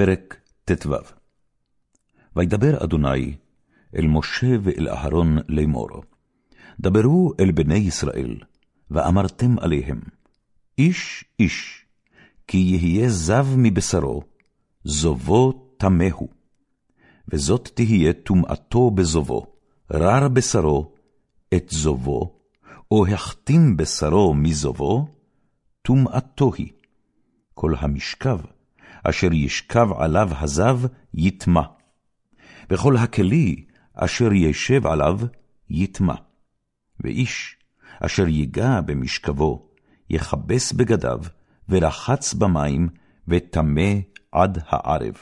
פרק ט"ו וידבר אדוני אל משה ואל אהרון לאמור, דברו אל בני ישראל, ואמרתם עליהם, איש איש, כי יהיה זב מבשרו, זובו טמאו. וזאת תהיה טומאתו בזובו, רר בשרו, את זובו, או החתים בשרו מזובו, טומאתו היא. כל המשכב, אשר ישכב עליו הזב, יטמע. וכל הכלי, אשר ישב עליו, יטמע. ואיש, אשר ייגע במשכבו, יכבס בגדיו, ורחץ במים, וטמא עד הערב.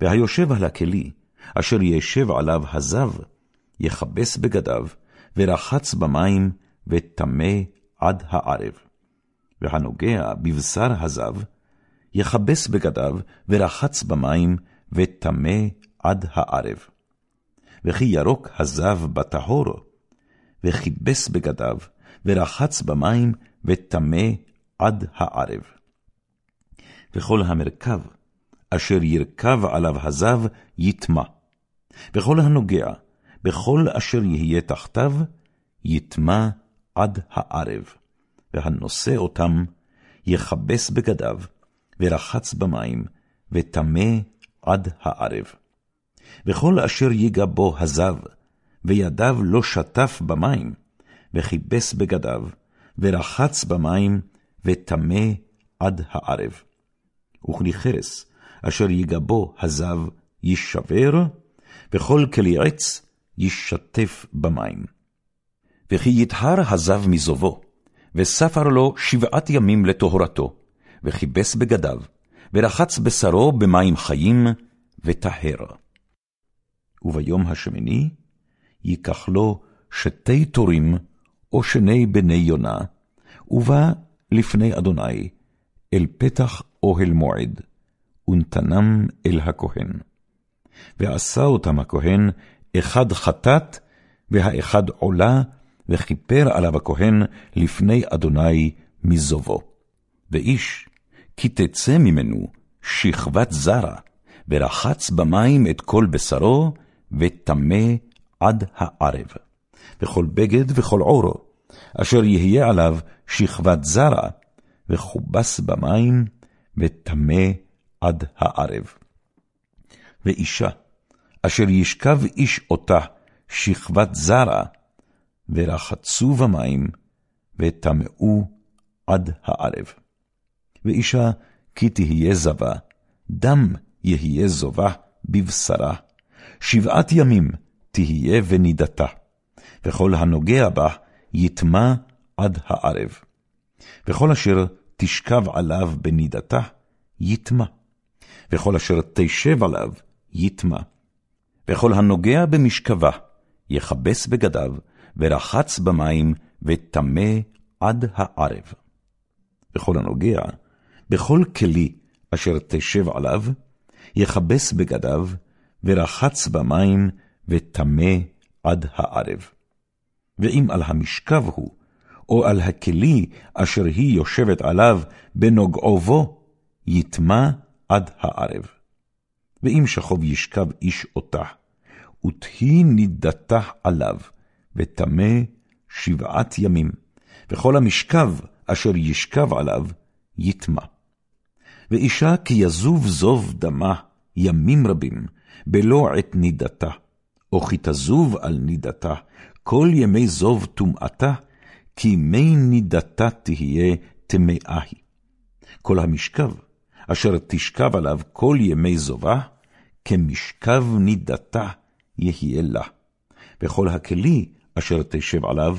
והיושב על הכלי, אשר ישב עליו הזב, יכבס בגדיו, ורחץ במים, וטמא עד הערב. והנוגע בבשר הזב, יכבס בגדיו, ורחץ במים, וטמא עד הערב. וכי ירוק הזב בטהור, וכיבס בגדיו, ורחץ במים, וטמא עד הערב. וכל המרכב, אשר ירכב עליו הזב, יטמע. וכל הנוגע, בכל אשר יהיה תחתיו, יטמע עד הערב. והנושא אותם, יכבס בגדיו, ורחץ במים, וטמא עד הערב. וכל אשר ייגע בו הזב, וידיו לא שטף במים, וכיבס בגדיו, ורחץ במים, וטמא עד הערב. וכלי חרס, אשר ייגע בו הזב, יישבר, וכל כלי עץ יישטף במים. וכי יטהר הזב מזובו, וספר לו שבעת ימים לטהרתו, וכיבס בגדיו, ורחץ בשרו במים חיים, וטהר. וביום השמיני ייקח לו שתי תורים, או שני בני יונה, ובא לפני אדוני, אל פתח אוהל מועד, ונתנם אל הכהן. ועשה אותם הכהן, אחד חטאת, והאחד עולה, וכיפר עליו הכהן לפני אדוני מזובו. ואיש, כי תצא ממנו שכבת זרע, ורחץ במים את כל בשרו, וטמא עד הערב. וכל בגד וכל עורו, אשר יהיה עליו שכבת זרע, וכובס במים, וטמא עד הערב. ואישה, אשר ישכב איש אותה שכבת זרע, ורחצו במים, וטמאו עד הערב. ואישה כי תהיה זבה, דם יהיה זובה בבשרה, שבעת ימים תהיה ונידתה, וכל הנוגע בה יטמע עד הערב. וכל אשר תשכב עליו בנידתה, יטמע, וכל אשר תשב עליו, יטמע. וכל הנוגע במשכבה, יכבס בגדיו, ורחץ במים, וטמא עד הערב. וכל הנוגע, בכל כלי אשר תשב עליו, יכבס בגדיו, ורחץ במים, וטמא עד הערב. ואם על המשכב הוא, או על הכלי אשר היא יושבת עליו בנוגעו בו, יטמע עד הערב. ואם שכוב ישכב איש אותה, ותהי נידתה עליו, וטמא שבעת ימים, וכל המשכב אשר ישכב עליו, יטמע. ואישה כי יזוב זוב דמה ימים רבים, בלא עת נידתה, או כי תזוב על נידתה, כל ימי זוב טומאתה, כי מי נידתה תהיה טמאה היא. כל המשכב, אשר תשכב עליו כל ימי זובה, כמשכב נידתה יהיה לה. וכל הכלי אשר תשב עליו,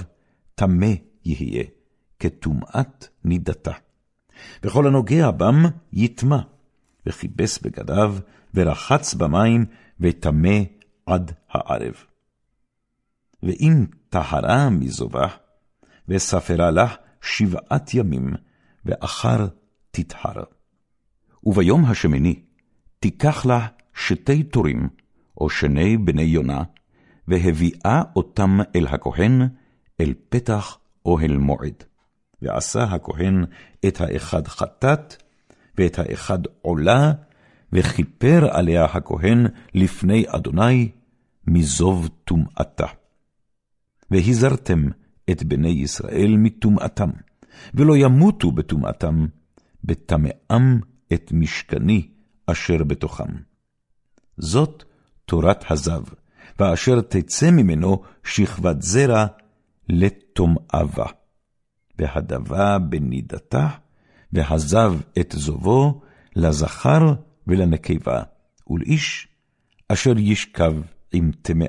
טמא יהיה, כטומאת נידתה. וכל הנוגע בם יטמע, וכיבס בגדיו, ורחץ במים, וטמא עד הערב. ואם טהרה מזובה, וספרה לה שבעת ימים, ואחר תטהר. וביום השמיני תיקח לה שתי תורים, או שני בני יונה, והביאה אותם אל הכהן, אל פתח אוהל מועד. ועשה הכהן את האחד חטאת, ואת האחד עולה, וכיפר עליה הכהן לפני אדוני, מזוב טומאתה. והזהרתם את בני ישראל מטומאתם, ולא ימותו בטומאתם, בטמאם את משכני אשר בתוכם. זאת תורת הזב, ואשר תצא ממנו שכבת זרע לטומאבה. והדבה בנידתה, והזב את זובו לזכר ולנקבה, ולאיש אשר ישכב עם טמאה.